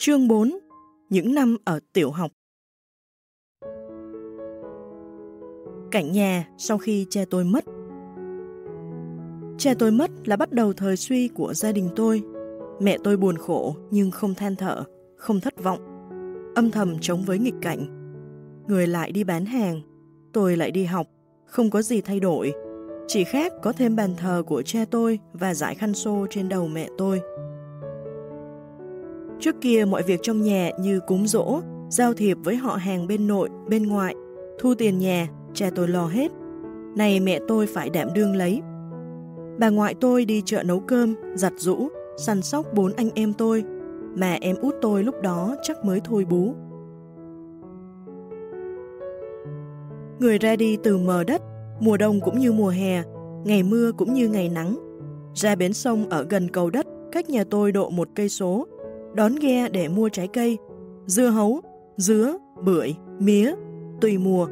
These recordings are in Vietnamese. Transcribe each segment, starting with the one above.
Chương 4 Những năm ở tiểu học Cảnh nhà sau khi cha tôi mất Cha tôi mất là bắt đầu thời suy của gia đình tôi. Mẹ tôi buồn khổ nhưng không than thở, không thất vọng. Âm thầm chống với nghịch cảnh. Người lại đi bán hàng, tôi lại đi học, không có gì thay đổi. Chỉ khác có thêm bàn thờ của cha tôi và giải khăn xô trên đầu mẹ tôi. Trước kia mọi việc trong nhà như cúng dỗ, giao thiệp với họ hàng bên nội, bên ngoại, thu tiền nhà, cha tôi lo hết. Này mẹ tôi phải đảm đương lấy. Bà ngoại tôi đi chợ nấu cơm, giặt rũ, săn sóc bốn anh em tôi, mà em út tôi lúc đó chắc mới thôi bú. Người ra đi từ mờ đất, mùa đông cũng như mùa hè, ngày mưa cũng như ngày nắng. Ra bến sông ở gần cầu đất, cách nhà tôi độ một cây số, đón ghe để mua trái cây, dưa hấu, dứa, bưởi, mía, tùy mùa,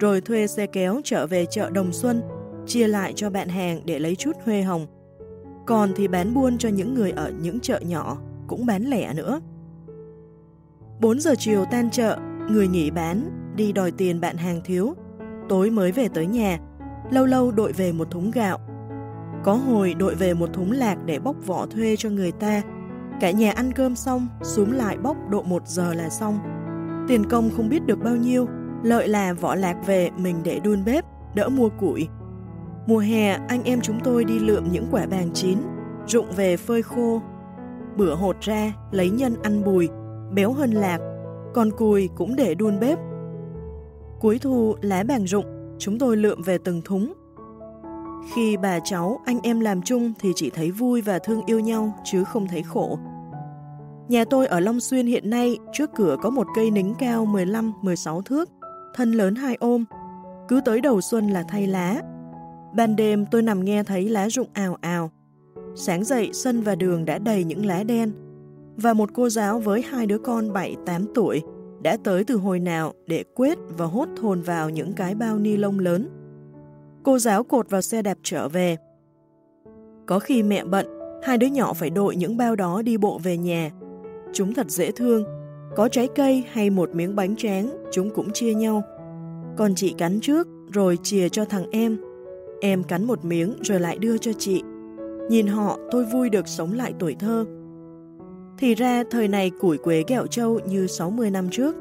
rồi thuê xe kéo trở về chợ Đồng Xuân, chia lại cho bạn hàng để lấy chút huê hồng. Còn thì bán buôn cho những người ở những chợ nhỏ, cũng bán lẻ nữa. 4 giờ chiều tan chợ, người nghỉ bán, đi đòi tiền bạn hàng thiếu. Tối mới về tới nhà, lâu lâu đội về một thúng gạo. Có hồi đội về một thúng lạc để bóc vỏ thuê cho người ta, Cả nhà ăn cơm xong, xuống lại bóc độ 1 giờ là xong. Tiền công không biết được bao nhiêu, lợi là vỏ lạc về mình để đun bếp, đỡ mua củi. Mùa hè, anh em chúng tôi đi lượm những quả bàng chín, rụng về phơi khô. Bữa hột ra, lấy nhân ăn bùi, béo hơn lạc, còn cùi cũng để đun bếp. Cuối thu, lá bàng rụng, chúng tôi lượm về từng thúng, khi bà cháu, anh em làm chung thì chỉ thấy vui và thương yêu nhau chứ không thấy khổ. Nhà tôi ở Long Xuyên hiện nay, trước cửa có một cây nính cao 15-16 thước, thân lớn hai ôm. Cứ tới đầu xuân là thay lá. Ban đêm tôi nằm nghe thấy lá rụng ào ào. Sáng dậy sân và đường đã đầy những lá đen. Và một cô giáo với hai đứa con 7-8 tuổi đã tới từ hồi nào để quét và hốt thồn vào những cái bao ni lông lớn Cô giáo cột vào xe đạp trở về. Có khi mẹ bận, hai đứa nhỏ phải đội những bao đó đi bộ về nhà. Chúng thật dễ thương, có trái cây hay một miếng bánh tráng, chúng cũng chia nhau. Còn chị cắn trước, rồi chia cho thằng em. Em cắn một miếng rồi lại đưa cho chị. Nhìn họ, tôi vui được sống lại tuổi thơ. Thì ra, thời này củi quế kẹo trâu như 60 năm trước.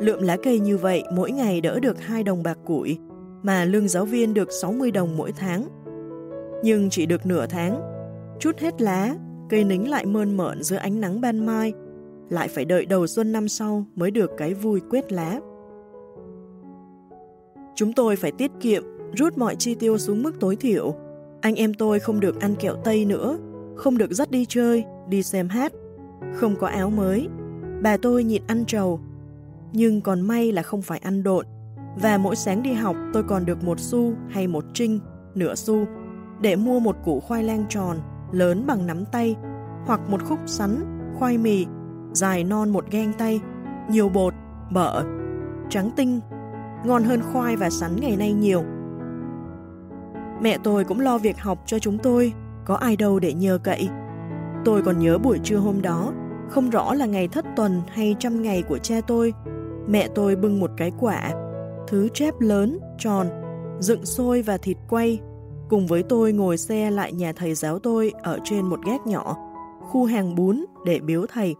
Lượm lá cây như vậy mỗi ngày đỡ được hai đồng bạc củi, mà lương giáo viên được 60 đồng mỗi tháng. Nhưng chỉ được nửa tháng, chút hết lá, cây nính lại mơn mởn dưới ánh nắng ban mai, lại phải đợi đầu xuân năm sau mới được cái vui quyết lá. Chúng tôi phải tiết kiệm, rút mọi chi tiêu xuống mức tối thiểu. Anh em tôi không được ăn kẹo Tây nữa, không được dắt đi chơi, đi xem hát, không có áo mới. Bà tôi nhịn ăn trầu, nhưng còn may là không phải ăn độn, và mỗi sáng đi học tôi còn được một xu hay một trinh, nửa xu, để mua một củ khoai lang tròn, lớn bằng nắm tay, hoặc một khúc sắn, khoai mì, dài non một gang tay, nhiều bột, bở, trắng tinh, ngon hơn khoai và sắn ngày nay nhiều. Mẹ tôi cũng lo việc học cho chúng tôi, có ai đâu để nhờ cậy. Tôi còn nhớ buổi trưa hôm đó, không rõ là ngày thất tuần hay trăm ngày của cha tôi, mẹ tôi bưng một cái quả thứ chép lớn, tròn, dựng xôi và thịt quay, cùng với tôi ngồi xe lại nhà thầy giáo tôi ở trên một gác nhỏ, khu hàng bún để biếu thầy.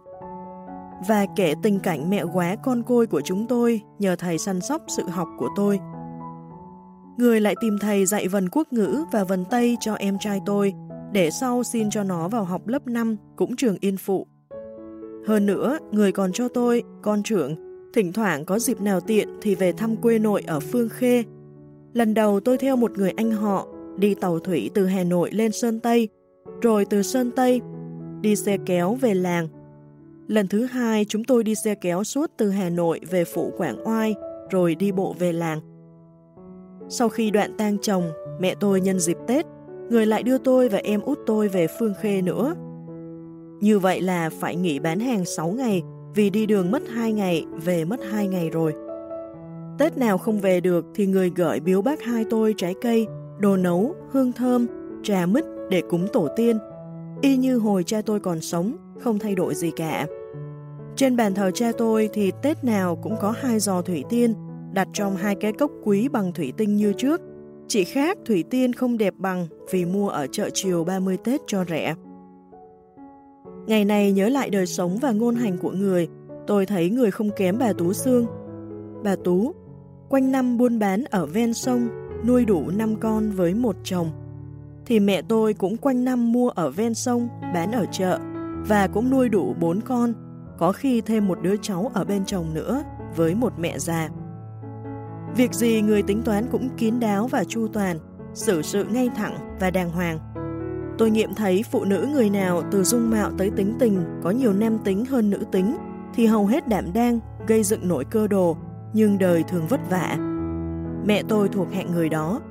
Và kể tình cảnh mẹ quá con côi của chúng tôi nhờ thầy săn sóc sự học của tôi. Người lại tìm thầy dạy vần quốc ngữ và vần Tây cho em trai tôi, để sau xin cho nó vào học lớp 5 cũng trường Yên Phụ. Hơn nữa, người còn cho tôi, con trưởng, Thỉnh thoảng có dịp nào tiện thì về thăm quê nội ở Phương Khê. Lần đầu tôi theo một người anh họ đi tàu thủy từ Hà Nội lên Sơn Tây, rồi từ Sơn Tây đi xe kéo về làng. Lần thứ hai chúng tôi đi xe kéo suốt từ Hà Nội về phủ Quảng Oai, rồi đi bộ về làng. Sau khi đoạn tang chồng, mẹ tôi nhân dịp Tết, người lại đưa tôi và em út tôi về Phương Khê nữa. Như vậy là phải nghỉ bán hàng 6 ngày vì đi đường mất 2 ngày, về mất 2 ngày rồi. Tết nào không về được thì người gửi biếu bác hai tôi trái cây, đồ nấu, hương thơm, trà mít để cúng tổ tiên. Y như hồi cha tôi còn sống, không thay đổi gì cả. Trên bàn thờ cha tôi thì Tết nào cũng có hai giò thủy tiên đặt trong hai cái cốc quý bằng thủy tinh như trước. Chỉ khác thủy tiên không đẹp bằng vì mua ở chợ chiều 30 Tết cho rẻ. Ngày này nhớ lại đời sống và ngôn hành của người, tôi thấy người không kém bà Tú Sương. Bà Tú, quanh năm buôn bán ở ven sông, nuôi đủ 5 con với một chồng. Thì mẹ tôi cũng quanh năm mua ở ven sông, bán ở chợ, và cũng nuôi đủ 4 con, có khi thêm một đứa cháu ở bên chồng nữa, với một mẹ già. Việc gì người tính toán cũng kín đáo và chu toàn, xử sự ngay thẳng và đàng hoàng. Tôi nghiệm thấy phụ nữ người nào từ dung mạo tới tính tình có nhiều nam tính hơn nữ tính thì hầu hết đảm đang, gây dựng nổi cơ đồ, nhưng đời thường vất vả. Mẹ tôi thuộc hạng người đó.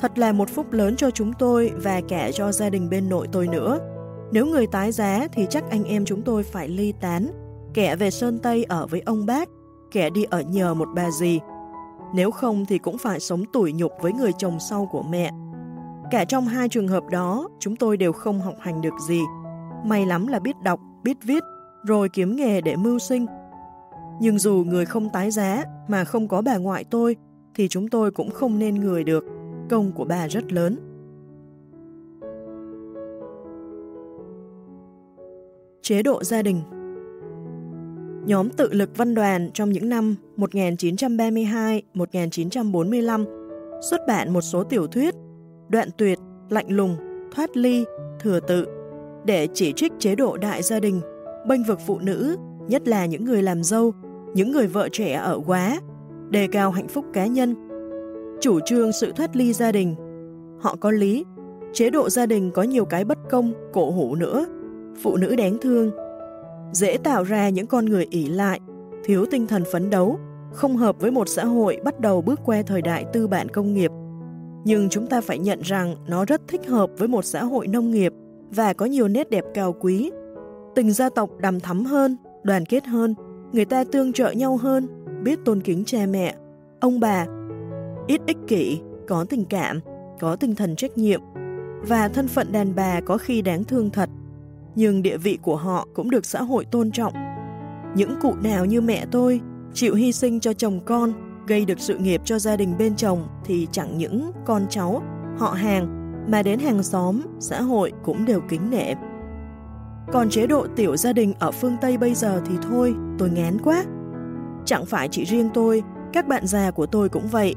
Thật là một phúc lớn cho chúng tôi và cả cho gia đình bên nội tôi nữa. Nếu người tái giá thì chắc anh em chúng tôi phải ly tán, kẻ về Sơn Tây ở với ông bác, kẻ đi ở nhờ một bà gì. Nếu không thì cũng phải sống tủi nhục với người chồng sau của mẹ. Cả trong hai trường hợp đó, chúng tôi đều không học hành được gì. May lắm là biết đọc, biết viết, rồi kiếm nghề để mưu sinh. Nhưng dù người không tái giá mà không có bà ngoại tôi, thì chúng tôi cũng không nên người được. Công của bà rất lớn. Chế độ gia đình Nhóm tự lực văn đoàn trong những năm 1932-1945 xuất bản một số tiểu thuyết đoạn tuyệt, lạnh lùng, thoát ly, thừa tự để chỉ trích chế độ đại gia đình, bênh vực phụ nữ, nhất là những người làm dâu, những người vợ trẻ ở quá, đề cao hạnh phúc cá nhân, chủ trương sự thoát ly gia đình. Họ có lý, chế độ gia đình có nhiều cái bất công, cổ hủ nữa, phụ nữ đáng thương, dễ tạo ra những con người ỷ lại, thiếu tinh thần phấn đấu, không hợp với một xã hội bắt đầu bước qua thời đại tư bản công nghiệp. Nhưng chúng ta phải nhận rằng nó rất thích hợp với một xã hội nông nghiệp và có nhiều nét đẹp cao quý. Tình gia tộc đầm thắm hơn, đoàn kết hơn, người ta tương trợ nhau hơn, biết tôn kính cha mẹ, ông bà, ít ích kỷ, có tình cảm, có tinh thần trách nhiệm, và thân phận đàn bà có khi đáng thương thật, nhưng địa vị của họ cũng được xã hội tôn trọng. Những cụ nào như mẹ tôi chịu hy sinh cho chồng con, gây được sự nghiệp cho gia đình bên chồng thì chẳng những con cháu, họ hàng mà đến hàng xóm, xã hội cũng đều kính nể. Còn chế độ tiểu gia đình ở phương Tây bây giờ thì thôi, tôi ngán quá. Chẳng phải chỉ riêng tôi, các bạn già của tôi cũng vậy,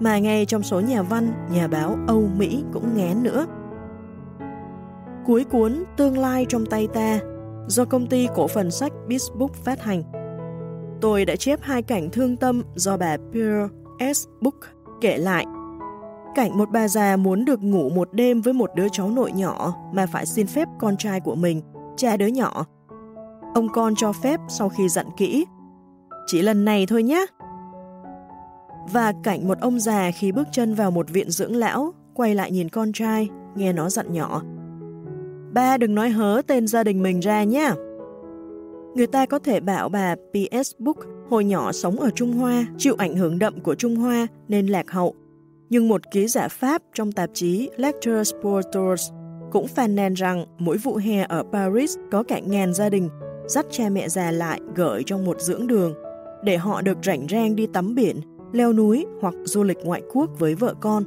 mà ngay trong số nhà văn, nhà báo Âu Mỹ cũng ngén nữa. Cuối cuốn Tương lai trong tay ta do công ty cổ phần sách Bisbook phát hành. Tôi đã chép hai cảnh thương tâm do bà Pearl S. Book kể lại. Cảnh một bà già muốn được ngủ một đêm với một đứa cháu nội nhỏ mà phải xin phép con trai của mình, cha đứa nhỏ. Ông con cho phép sau khi dặn kỹ. Chỉ lần này thôi nhé. Và cảnh một ông già khi bước chân vào một viện dưỡng lão, quay lại nhìn con trai, nghe nó dặn nhỏ. Ba đừng nói hớ tên gia đình mình ra nhé. Người ta có thể bảo bà P.S. Book hồi nhỏ sống ở Trung Hoa, chịu ảnh hưởng đậm của Trung Hoa nên lạc hậu. Nhưng một ký giả Pháp trong tạp chí Lecture Sportors cũng phàn nàn rằng mỗi vụ hè ở Paris có cả ngàn gia đình dắt cha mẹ già lại gửi trong một dưỡng đường để họ được rảnh rang đi tắm biển, leo núi hoặc du lịch ngoại quốc với vợ con.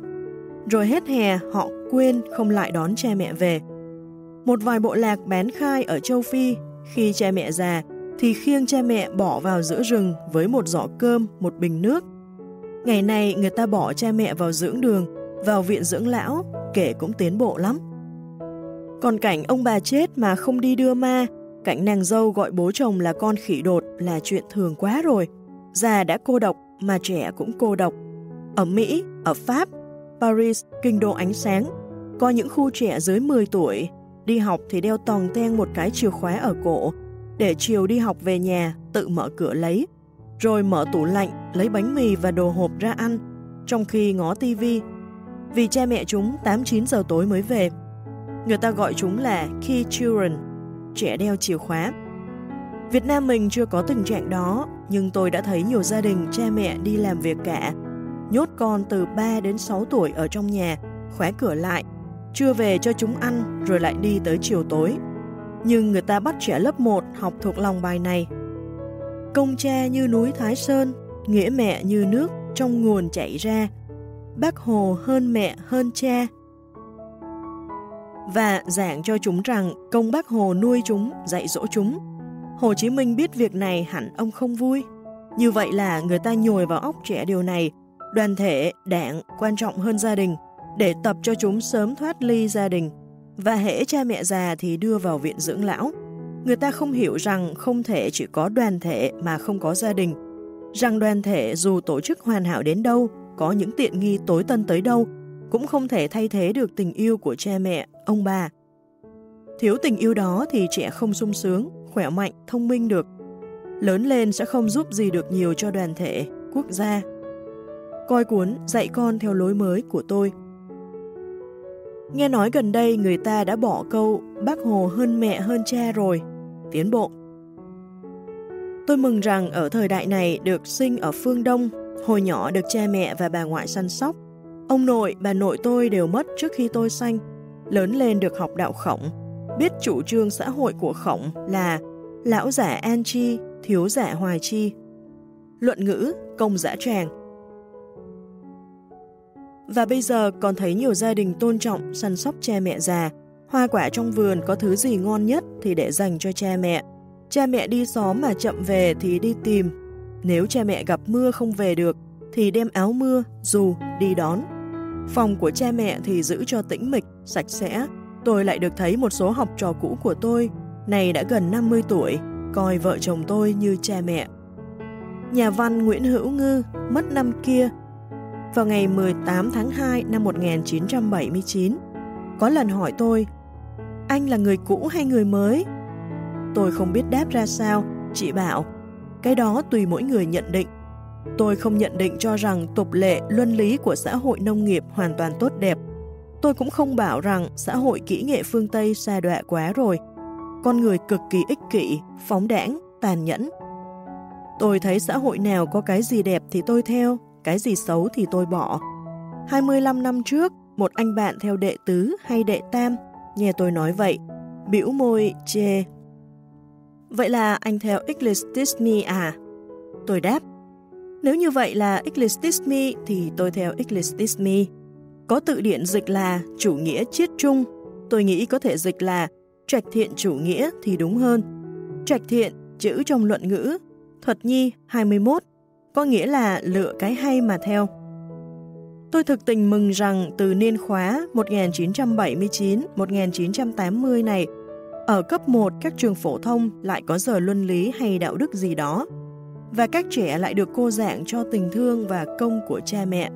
Rồi hết hè họ quên không lại đón cha mẹ về một vài bộ lạc bén khai ở châu Phi, khi cha mẹ già, thì khiêng cha mẹ bỏ vào giữa rừng với một giỏ cơm, một bình nước. Ngày nay người ta bỏ cha mẹ vào dưỡng đường, vào viện dưỡng lão, kể cũng tiến bộ lắm. Còn cảnh ông bà chết mà không đi đưa ma, cảnh nàng dâu gọi bố chồng là con khỉ đột là chuyện thường quá rồi. Già đã cô độc mà trẻ cũng cô độc. Ở Mỹ, ở Pháp, Paris, kinh đô ánh sáng, có những khu trẻ dưới 10 tuổi Đi học thì đeo toàn ten một cái chìa khóa ở cổ, để chiều đi học về nhà tự mở cửa lấy, rồi mở tủ lạnh lấy bánh mì và đồ hộp ra ăn, trong khi ngó tivi. Vì cha mẹ chúng 8-9 giờ tối mới về. Người ta gọi chúng là key children, trẻ đeo chìa khóa. Việt Nam mình chưa có tình trạng đó, nhưng tôi đã thấy nhiều gia đình cha mẹ đi làm việc cả, nhốt con từ 3 đến 6 tuổi ở trong nhà, khóa cửa lại chưa về cho chúng ăn rồi lại đi tới chiều tối. nhưng người ta bắt trẻ lớp 1 học thuộc lòng bài này. Công cha như núi Thái Sơn, nghĩa mẹ như nước trong nguồn chảy ra. Bác Hồ hơn mẹ hơn cha. Và giảng cho chúng rằng công bác Hồ nuôi chúng, dạy dỗ chúng. Hồ Chí Minh biết việc này hẳn ông không vui. Như vậy là người ta nhồi vào óc trẻ điều này, đoàn thể, đảng quan trọng hơn gia đình, để tập cho chúng sớm thoát ly gia đình. Và hễ cha mẹ già thì đưa vào viện dưỡng lão. Người ta không hiểu rằng không thể chỉ có đoàn thể mà không có gia đình. Rằng đoàn thể dù tổ chức hoàn hảo đến đâu, có những tiện nghi tối tân tới đâu, cũng không thể thay thế được tình yêu của cha mẹ, ông bà. Thiếu tình yêu đó thì trẻ không sung sướng, khỏe mạnh, thông minh được. Lớn lên sẽ không giúp gì được nhiều cho đoàn thể, quốc gia. Coi cuốn Dạy con theo lối mới của tôi Nghe nói gần đây người ta đã bỏ câu bác Hồ hơn mẹ hơn cha rồi, tiến bộ. Tôi mừng rằng ở thời đại này được sinh ở phương Đông, hồi nhỏ được cha mẹ và bà ngoại săn sóc. Ông nội, bà nội tôi đều mất trước khi tôi sanh, lớn lên được học đạo khổng, biết chủ trương xã hội của khổng là lão giả an chi, thiếu giả hoài chi. Luận ngữ, công giả tràng, và bây giờ còn thấy nhiều gia đình tôn trọng săn sóc cha mẹ già. Hoa quả trong vườn có thứ gì ngon nhất thì để dành cho cha mẹ. Cha mẹ đi xóm mà chậm về thì đi tìm. Nếu cha mẹ gặp mưa không về được thì đem áo mưa, dù, đi đón. Phòng của cha mẹ thì giữ cho tĩnh mịch, sạch sẽ. Tôi lại được thấy một số học trò cũ của tôi, này đã gần 50 tuổi, coi vợ chồng tôi như cha mẹ. Nhà văn Nguyễn Hữu Ngư mất năm kia vào ngày 18 tháng 2 năm 1979. Có lần hỏi tôi, anh là người cũ hay người mới? Tôi không biết đáp ra sao, chị bảo, cái đó tùy mỗi người nhận định. Tôi không nhận định cho rằng tục lệ, luân lý của xã hội nông nghiệp hoàn toàn tốt đẹp. Tôi cũng không bảo rằng xã hội kỹ nghệ phương Tây xa đọa quá rồi. Con người cực kỳ ích kỷ, phóng đảng, tàn nhẫn. Tôi thấy xã hội nào có cái gì đẹp thì tôi theo, cái gì xấu thì tôi bỏ. 25 năm trước, một anh bạn theo đệ tứ hay đệ tam, nghe tôi nói vậy, biểu môi chê. Vậy là anh theo Ecclesiastes à? Tôi đáp, nếu như vậy là Ecclesiastes thì tôi theo Ecclesiastes Có tự điển dịch là chủ nghĩa chiết trung, tôi nghĩ có thể dịch là trạch thiện chủ nghĩa thì đúng hơn. Trạch thiện, chữ trong luận ngữ, thuật nhi 21, có nghĩa là lựa cái hay mà theo. Tôi thực tình mừng rằng từ niên khóa 1979-1980 này, ở cấp 1 các trường phổ thông lại có giờ luân lý hay đạo đức gì đó, và các trẻ lại được cô dạng cho tình thương và công của cha mẹ.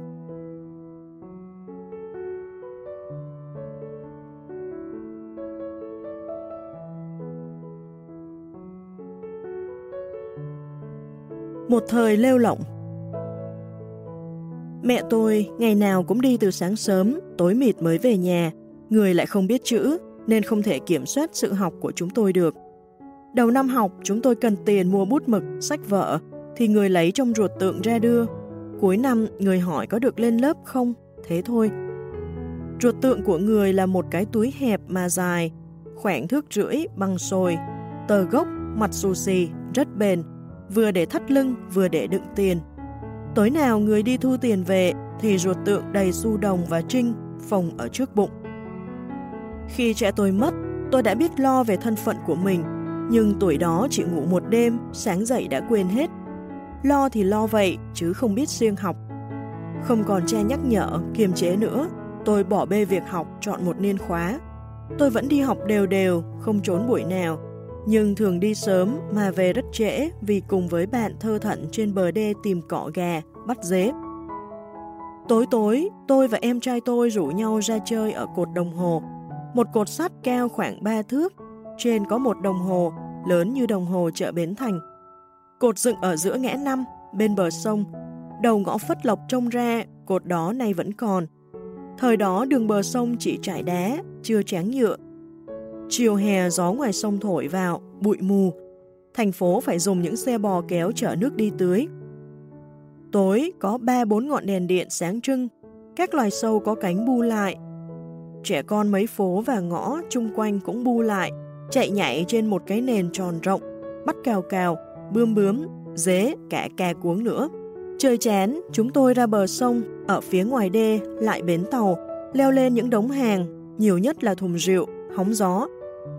một thời lêu lỏng. Mẹ tôi ngày nào cũng đi từ sáng sớm, tối mịt mới về nhà, người lại không biết chữ nên không thể kiểm soát sự học của chúng tôi được. Đầu năm học chúng tôi cần tiền mua bút mực, sách vở thì người lấy trong ruột tượng ra đưa. Cuối năm người hỏi có được lên lớp không? Thế thôi. Ruột tượng của người là một cái túi hẹp mà dài, khoảng thước rưỡi bằng sồi, tờ gốc, mặt xù xì, rất bền, vừa để thắt lưng, vừa để đựng tiền. Tối nào người đi thu tiền về thì ruột tượng đầy xu đồng và trinh phòng ở trước bụng. Khi trẻ tôi mất, tôi đã biết lo về thân phận của mình, nhưng tuổi đó chị ngủ một đêm, sáng dậy đã quên hết. Lo thì lo vậy, chứ không biết riêng học. Không còn cha nhắc nhở, kiềm chế nữa, tôi bỏ bê việc học chọn một niên khóa. Tôi vẫn đi học đều đều, không trốn buổi nào, nhưng thường đi sớm mà về rất trễ vì cùng với bạn thơ thận trên bờ đê tìm cỏ gà, bắt dế. Tối tối, tôi và em trai tôi rủ nhau ra chơi ở cột đồng hồ, một cột sắt cao khoảng 3 thước, trên có một đồng hồ lớn như đồng hồ chợ Bến Thành. Cột dựng ở giữa ngã năm, bên bờ sông, đầu ngõ phất lộc trông ra, cột đó nay vẫn còn. Thời đó đường bờ sông chỉ trải đá, chưa tráng nhựa, Chiều hè gió ngoài sông thổi vào, bụi mù. Thành phố phải dùng những xe bò kéo chở nước đi tưới. Tối có ba bốn ngọn đèn điện sáng trưng, các loài sâu có cánh bu lại. Trẻ con mấy phố và ngõ chung quanh cũng bu lại, chạy nhảy trên một cái nền tròn rộng, bắt cào cào, bươm bướm, dế, cả cà cuống nữa. Trời chán, chúng tôi ra bờ sông, ở phía ngoài đê, lại bến tàu, leo lên những đống hàng, nhiều nhất là thùng rượu, hóng gió.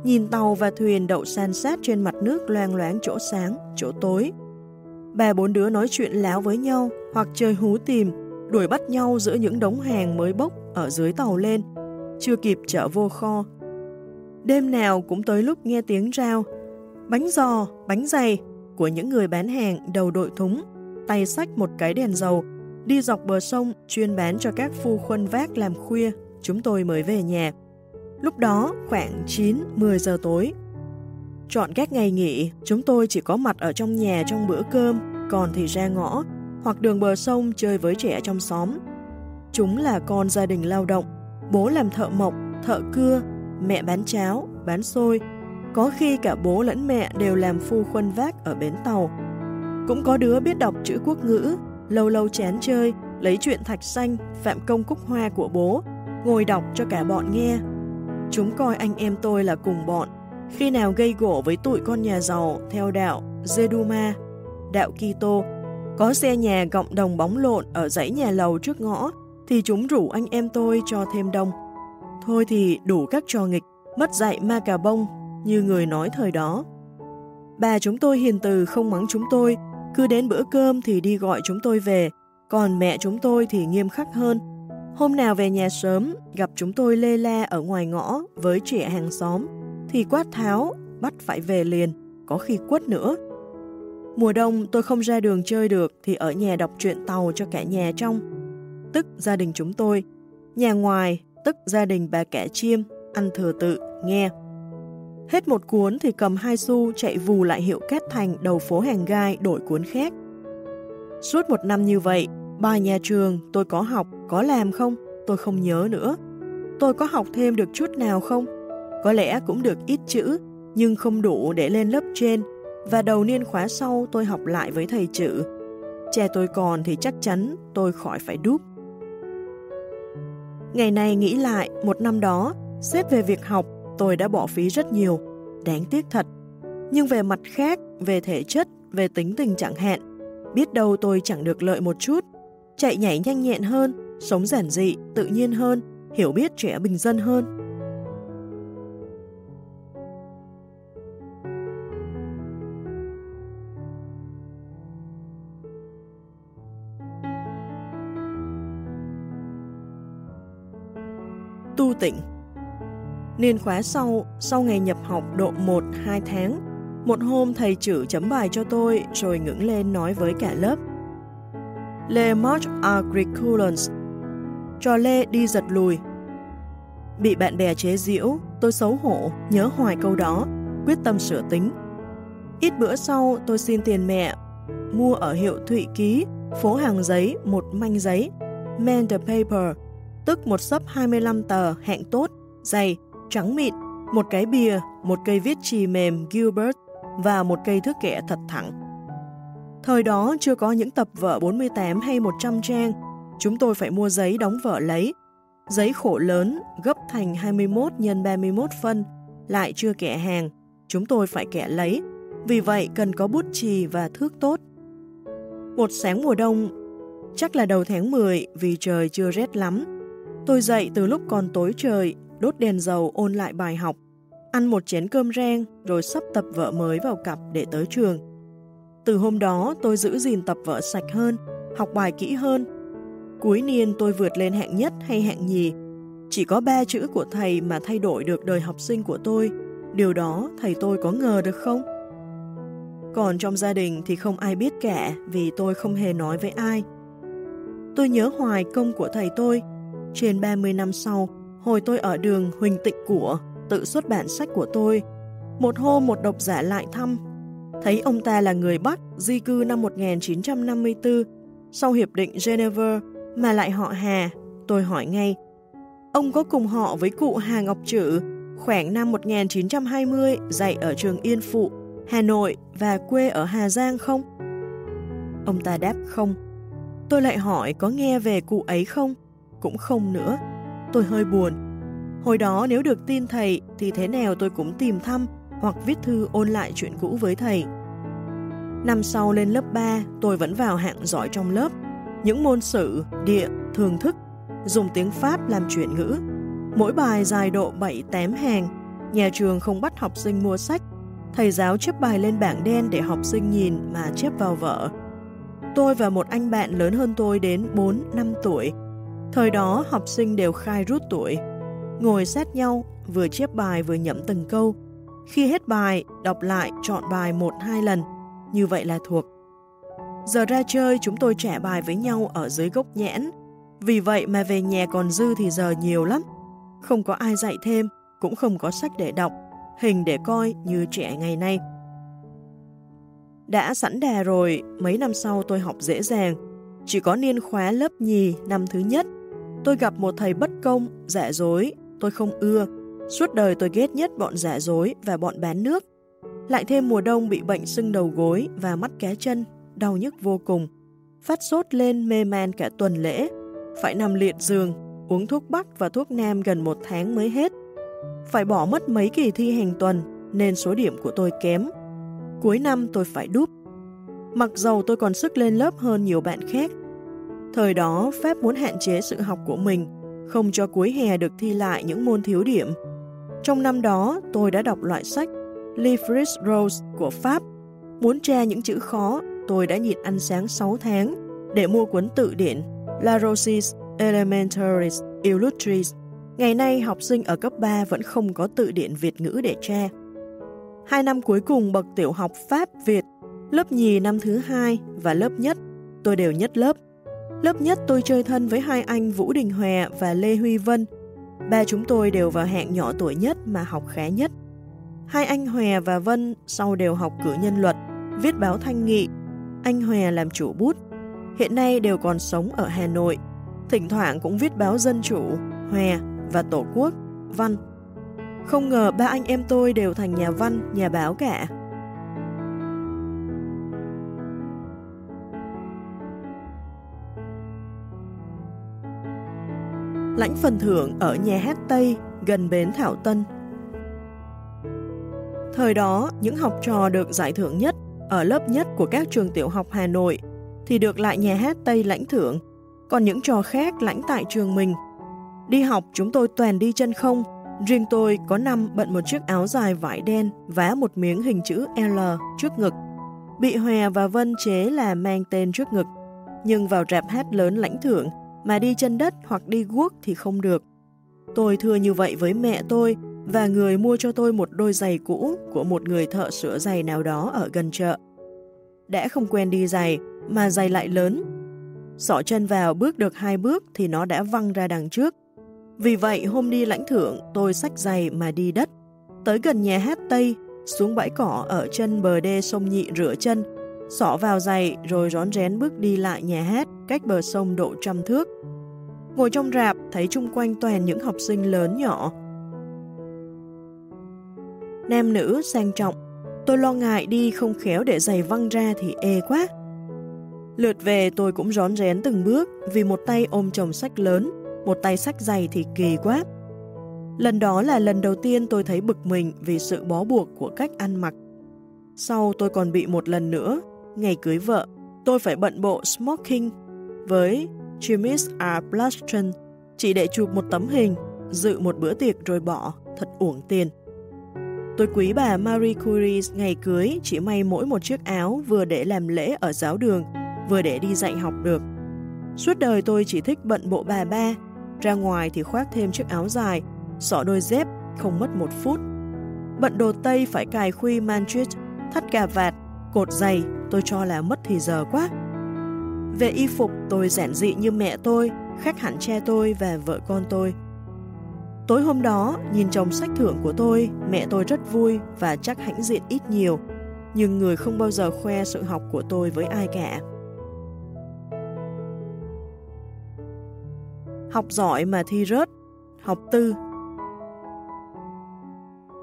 Nhìn tàu và thuyền đậu san sát trên mặt nước loang loáng chỗ sáng, chỗ tối. Ba bốn đứa nói chuyện láo với nhau hoặc chơi hú tìm, đuổi bắt nhau giữa những đống hàng mới bốc ở dưới tàu lên, chưa kịp chở vô kho. Đêm nào cũng tới lúc nghe tiếng rao, bánh giò, bánh dày của những người bán hàng đầu đội thúng, tay sách một cái đèn dầu, đi dọc bờ sông chuyên bán cho các phu khuân vác làm khuya, chúng tôi mới về nhà. Lúc đó khoảng 9-10 giờ tối. Chọn các ngày nghỉ, chúng tôi chỉ có mặt ở trong nhà trong bữa cơm, còn thì ra ngõ, hoặc đường bờ sông chơi với trẻ trong xóm. Chúng là con gia đình lao động, bố làm thợ mộc, thợ cưa, mẹ bán cháo, bán xôi. Có khi cả bố lẫn mẹ đều làm phu khuân vác ở bến tàu. Cũng có đứa biết đọc chữ quốc ngữ, lâu lâu chán chơi, lấy chuyện thạch xanh, phạm công cúc hoa của bố, ngồi đọc cho cả bọn nghe. Chúng coi anh em tôi là cùng bọn, khi nào gây gỗ với tụi con nhà giàu theo đạo Zeduma, đạo Kitô, có xe nhà gọng đồng bóng lộn ở dãy nhà lầu trước ngõ, thì chúng rủ anh em tôi cho thêm đông. Thôi thì đủ các trò nghịch, mất dạy ma cà bông, như người nói thời đó. Bà chúng tôi hiền từ không mắng chúng tôi, cứ đến bữa cơm thì đi gọi chúng tôi về, còn mẹ chúng tôi thì nghiêm khắc hơn. Hôm nào về nhà sớm, gặp chúng tôi lê la ở ngoài ngõ với trẻ hàng xóm, thì quát tháo, bắt phải về liền, có khi quất nữa. Mùa đông tôi không ra đường chơi được thì ở nhà đọc truyện tàu cho cả nhà trong. Tức gia đình chúng tôi. Nhà ngoài, tức gia đình bà kẻ chiêm, ăn thừa tự, nghe. Hết một cuốn thì cầm hai xu chạy vù lại hiệu kết thành đầu phố hàng gai đổi cuốn khác. Suốt một năm như vậy, bài nhà trường tôi có học, có làm không? Tôi không nhớ nữa. Tôi có học thêm được chút nào không? Có lẽ cũng được ít chữ, nhưng không đủ để lên lớp trên và đầu niên khóa sau tôi học lại với thầy chữ. Trẻ tôi còn thì chắc chắn tôi khỏi phải đúp. Ngày này nghĩ lại, một năm đó, xét về việc học, tôi đã bỏ phí rất nhiều, đáng tiếc thật. Nhưng về mặt khác, về thể chất, về tính tình chẳng hạn, biết đâu tôi chẳng được lợi một chút, chạy nhảy nhanh nhẹn hơn, sống giản dị, tự nhiên hơn, hiểu biết trẻ bình dân hơn. Tu tịnh Niên khóa sau, sau ngày nhập học độ 1-2 tháng, một hôm thầy chữ chấm bài cho tôi rồi ngẩng lên nói với cả lớp. Le march agriculans, trò lê đi giật lùi. Bị bạn bè chế giễu, tôi xấu hổ, nhớ hoài câu đó, quyết tâm sửa tính. Ít bữa sau, tôi xin tiền mẹ, mua ở hiệu Thụy Ký, phố hàng giấy, một manh giấy, man the paper, tức một sấp 25 tờ hạng tốt, dày, trắng mịn, một cái bìa, một cây viết chì mềm Gilbert và một cây thước kẻ thật thẳng. Thời đó chưa có những tập vở 48 hay 100 trang, chúng tôi phải mua giấy đóng vở lấy. Giấy khổ lớn, gấp thành 21 x 31 phân, lại chưa kẻ hàng, chúng tôi phải kẻ lấy, vì vậy cần có bút chì và thước tốt. Một sáng mùa đông, chắc là đầu tháng 10 vì trời chưa rét lắm, Tôi dậy từ lúc còn tối trời, đốt đèn dầu ôn lại bài học, ăn một chén cơm rang rồi sắp tập vợ mới vào cặp để tới trường. Từ hôm đó tôi giữ gìn tập vợ sạch hơn, học bài kỹ hơn. Cuối niên tôi vượt lên hạng nhất hay hạng nhì. Chỉ có ba chữ của thầy mà thay đổi được đời học sinh của tôi. Điều đó thầy tôi có ngờ được không? Còn trong gia đình thì không ai biết cả vì tôi không hề nói với ai. Tôi nhớ hoài công của thầy tôi, trên 30 năm sau, hồi tôi ở đường Huỳnh Tịnh của, tự xuất bản sách của tôi, một hôm một độc giả lại thăm, thấy ông ta là người Bắc di cư năm 1954 sau Hiệp định Geneva mà lại họ Hà, tôi hỏi ngay, ông có cùng họ với cụ Hà Ngọc Trữ, khoảng năm 1920 dạy ở trường Yên Phụ, Hà Nội và quê ở Hà Giang không? Ông ta đáp không. Tôi lại hỏi có nghe về cụ ấy không? Cũng không nữa. Tôi hơi buồn. Hồi đó nếu được tin thầy thì thế nào tôi cũng tìm thăm, hoặc viết thư ôn lại chuyện cũ với thầy. Năm sau lên lớp 3, tôi vẫn vào hạng giỏi trong lớp. Những môn sử, địa, thường thức, dùng tiếng Pháp làm chuyện ngữ. Mỗi bài dài độ 7-8 hàng, nhà trường không bắt học sinh mua sách. Thầy giáo chép bài lên bảng đen để học sinh nhìn mà chép vào vở. Tôi và một anh bạn lớn hơn tôi đến 4-5 tuổi. Thời đó học sinh đều khai rút tuổi. Ngồi sát nhau, vừa chép bài vừa nhẩm từng câu. Khi hết bài, đọc lại, chọn bài một hai lần. Như vậy là thuộc. Giờ ra chơi chúng tôi trả bài với nhau ở dưới gốc nhãn. Vì vậy mà về nhà còn dư thì giờ nhiều lắm. Không có ai dạy thêm, cũng không có sách để đọc, hình để coi như trẻ ngày nay. Đã sẵn đà rồi, mấy năm sau tôi học dễ dàng. Chỉ có niên khóa lớp nhì năm thứ nhất, tôi gặp một thầy bất công, giả dối, tôi không ưa. Suốt đời tôi ghét nhất bọn giả dối và bọn bán nước. Lại thêm mùa đông bị bệnh sưng đầu gối và mắt cá chân, đau nhức vô cùng. Phát sốt lên mê man cả tuần lễ, phải nằm liệt giường, uống thuốc Bắc và thuốc Nam gần một tháng mới hết. Phải bỏ mất mấy kỳ thi hàng tuần nên số điểm của tôi kém. Cuối năm tôi phải đúp. Mặc dầu tôi còn sức lên lớp hơn nhiều bạn khác. Thời đó, Pháp muốn hạn chế sự học của mình, không cho cuối hè được thi lại những môn thiếu điểm. Trong năm đó, tôi đã đọc loại sách Livres Rose của Pháp. Muốn tra những chữ khó, tôi đã nhịn ăn sáng 6 tháng để mua cuốn tự điển La Rosis Elementaris Illustris. Ngày nay, học sinh ở cấp 3 vẫn không có tự điển Việt ngữ để tra. Hai năm cuối cùng bậc tiểu học Pháp Việt, lớp nhì năm thứ hai và lớp nhất, tôi đều nhất lớp. Lớp nhất tôi chơi thân với hai anh Vũ Đình Hòa và Lê Huy Vân. Ba chúng tôi đều vào hạng nhỏ tuổi nhất mà học khá nhất. Hai anh Hòa và Vân sau đều học cử nhân luật, viết báo thanh nghị. Anh Hòa làm chủ bút. Hiện nay đều còn sống ở Hà Nội. Thỉnh thoảng cũng viết báo Dân Chủ, Hòa và Tổ quốc, Văn. Không ngờ ba anh em tôi đều thành nhà văn, nhà báo cả. Lãnh phần thưởng ở nhà hát Tây gần bến Thảo Tân. Thời đó, những học trò được giải thưởng nhất ở lớp nhất của các trường tiểu học Hà Nội thì được lại nhà hát Tây lãnh thưởng, còn những trò khác lãnh tại trường mình. Đi học chúng tôi toàn đi chân không, Riêng tôi có năm bận một chiếc áo dài vải đen vá một miếng hình chữ L trước ngực. Bị Hòa và Vân chế là mang tên trước ngực. Nhưng vào rạp hát lớn lãnh thưởng mà đi chân đất hoặc đi guốc thì không được. Tôi thưa như vậy với mẹ tôi và người mua cho tôi một đôi giày cũ của một người thợ sửa giày nào đó ở gần chợ. Đã không quen đi giày mà giày lại lớn. Sỏ chân vào bước được hai bước thì nó đã văng ra đằng trước vì vậy hôm đi lãnh thưởng tôi xách giày mà đi đất. Tới gần nhà hát Tây, xuống bãi cỏ ở chân bờ đê sông Nhị rửa chân, xỏ vào giày rồi rón rén bước đi lại nhà hát cách bờ sông độ trăm thước. Ngồi trong rạp thấy chung quanh toàn những học sinh lớn nhỏ. Nam nữ sang trọng, tôi lo ngại đi không khéo để giày văng ra thì ê quá. Lượt về tôi cũng rón rén từng bước vì một tay ôm chồng sách lớn, một tay sách giày thì kỳ quá. Lần đó là lần đầu tiên tôi thấy bực mình vì sự bó buộc của cách ăn mặc. Sau tôi còn bị một lần nữa, ngày cưới vợ, tôi phải bận bộ smoking với Jimmy's R. Blaston chỉ để chụp một tấm hình, dự một bữa tiệc rồi bỏ, thật uổng tiền. Tôi quý bà Marie Curie ngày cưới chỉ may mỗi một chiếc áo vừa để làm lễ ở giáo đường, vừa để đi dạy học được. Suốt đời tôi chỉ thích bận bộ bà ba, ra ngoài thì khoác thêm chiếc áo dài, xỏ đôi dép, không mất một phút. Bận đồ Tây phải cài khuy manchit, thắt cà vạt, cột giày, tôi cho là mất thì giờ quá. Về y phục, tôi giản dị như mẹ tôi, khác hẳn cha tôi và vợ con tôi. Tối hôm đó, nhìn chồng sách thưởng của tôi, mẹ tôi rất vui và chắc hãnh diện ít nhiều, nhưng người không bao giờ khoe sự học của tôi với ai cả. học giỏi mà thi rớt, học tư.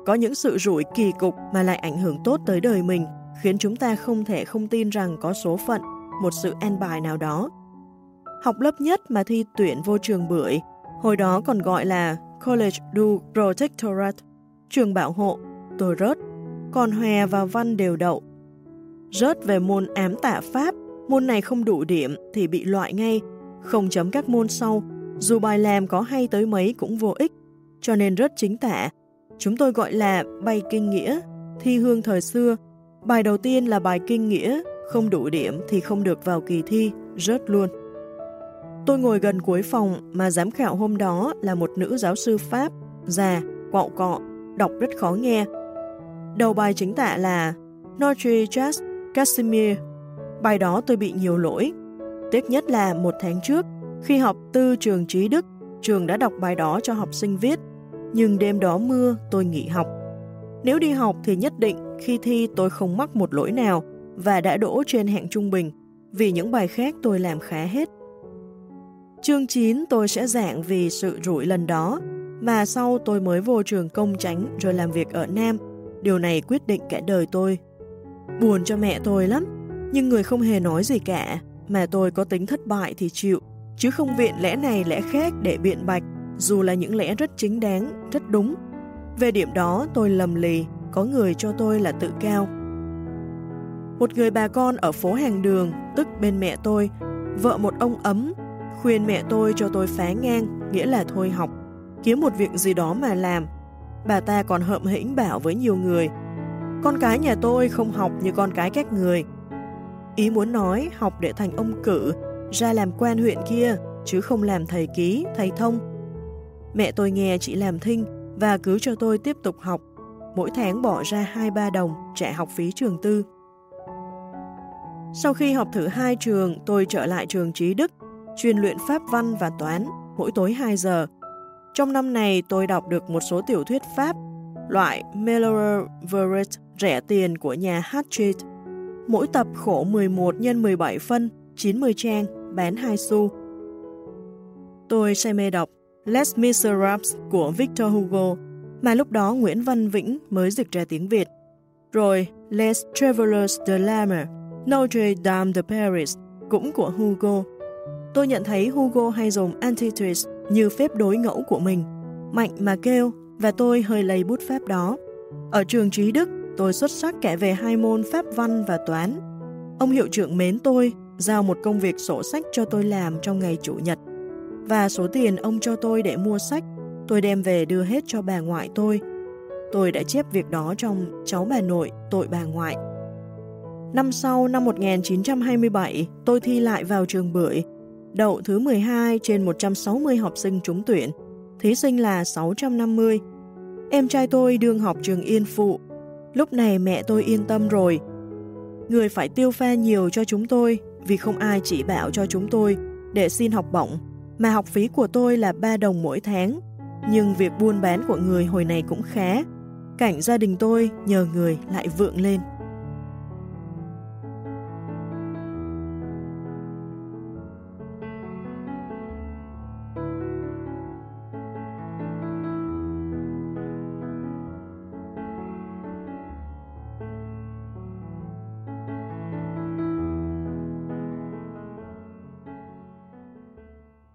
Có những sự rủi kỳ cục mà lại ảnh hưởng tốt tới đời mình, khiến chúng ta không thể không tin rằng có số phận, một sự an bài nào đó. Học lớp nhất mà thi tuyển vô trường bưởi, hồi đó còn gọi là College du Protectorate, trường bảo hộ, tôi rớt. còn Hòa và Văn đều đậu. Rớt về môn ám tả Pháp, môn này không đủ điểm thì bị loại ngay, không chấm các môn sau, dù bài làm có hay tới mấy cũng vô ích, cho nên rất chính tả. Chúng tôi gọi là bay kinh nghĩa, thi hương thời xưa. Bài đầu tiên là bài kinh nghĩa, không đủ điểm thì không được vào kỳ thi, rớt luôn. Tôi ngồi gần cuối phòng mà giám khảo hôm đó là một nữ giáo sư Pháp, già, quạo cọ, đọc rất khó nghe. Đầu bài chính tả là Notre Jazz Casimir. Bài đó tôi bị nhiều lỗi. Tiếc nhất là một tháng trước, khi học tư trường trí đức, trường đã đọc bài đó cho học sinh viết, nhưng đêm đó mưa tôi nghỉ học. Nếu đi học thì nhất định khi thi tôi không mắc một lỗi nào và đã đỗ trên hạng trung bình, vì những bài khác tôi làm khá hết. Chương 9 tôi sẽ giảng vì sự rủi lần đó, mà sau tôi mới vô trường công tránh rồi làm việc ở Nam. Điều này quyết định cả đời tôi. Buồn cho mẹ tôi lắm, nhưng người không hề nói gì cả, mà tôi có tính thất bại thì chịu, chứ không viện lẽ này lẽ khác để biện bạch, dù là những lẽ rất chính đáng, rất đúng. Về điểm đó tôi lầm lì, có người cho tôi là tự cao. Một người bà con ở phố hàng đường, tức bên mẹ tôi, vợ một ông ấm, khuyên mẹ tôi cho tôi phá ngang, nghĩa là thôi học, kiếm một việc gì đó mà làm. Bà ta còn hợm hĩnh bảo với nhiều người, con cái nhà tôi không học như con cái các người. Ý muốn nói học để thành ông cử, ra làm quan huyện kia, chứ không làm thầy ký, thầy thông. Mẹ tôi nghe chị làm thinh và cứ cho tôi tiếp tục học, mỗi tháng bỏ ra 2-3 đồng trả học phí trường tư. Sau khi học thử hai trường, tôi trở lại trường Trí Đức, chuyên luyện Pháp văn và toán, mỗi tối 2 giờ. Trong năm này, tôi đọc được một số tiểu thuyết Pháp, loại Miller Verret rẻ tiền của nhà Hatchett. Mỗi tập khổ 11 x 17 phân, 90 trang, bán 2 xu. Tôi say mê đọc Les Miserables của Victor Hugo, mà lúc đó Nguyễn Văn Vĩnh mới dịch ra tiếng Việt. Rồi Les Travelers de l'Âme, Notre Dame de Paris, cũng của Hugo. Tôi nhận thấy Hugo hay dùng antithesis như phép đối ngẫu của mình, mạnh mà kêu, và tôi hơi lấy bút pháp đó. Ở trường trí đức, tôi xuất sắc kể về hai môn pháp văn và toán. Ông hiệu trưởng mến tôi, giao một công việc sổ sách cho tôi làm trong ngày Chủ nhật. Và số tiền ông cho tôi để mua sách, tôi đem về đưa hết cho bà ngoại tôi. Tôi đã chép việc đó trong Cháu bà nội, tội bà ngoại. Năm sau, năm 1927, tôi thi lại vào trường bưởi, đậu thứ 12 trên 160 học sinh trúng tuyển, thí sinh là 650. Em trai tôi đương học trường Yên Phụ, lúc này mẹ tôi yên tâm rồi. Người phải tiêu pha nhiều cho chúng tôi vì không ai chỉ bảo cho chúng tôi để xin học bổng, mà học phí của tôi là 3 đồng mỗi tháng. Nhưng việc buôn bán của người hồi này cũng khá, cảnh gia đình tôi nhờ người lại vượng lên.